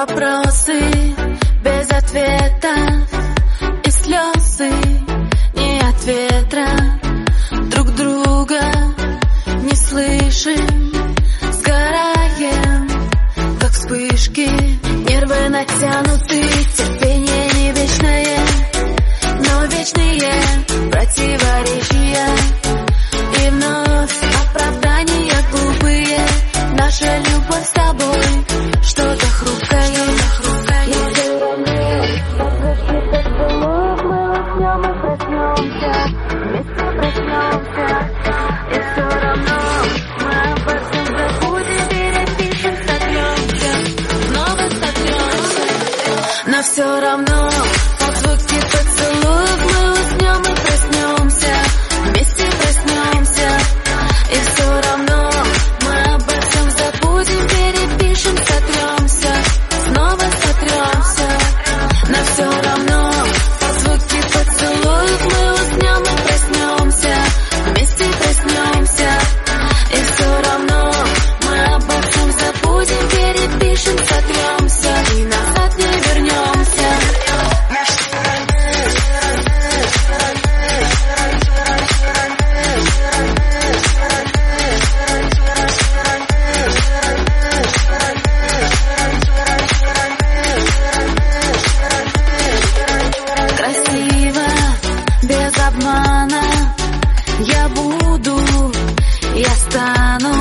Вопросы без ответа, и слезы не от ветра. Друг друга не слышим, сгораем, как вспышки Нервы натянуты. все равно стану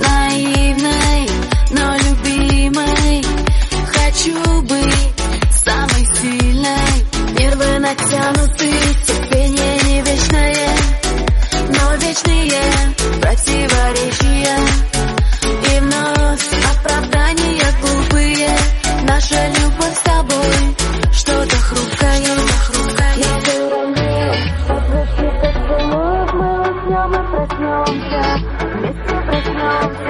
наивной, но любимой. Хочу love.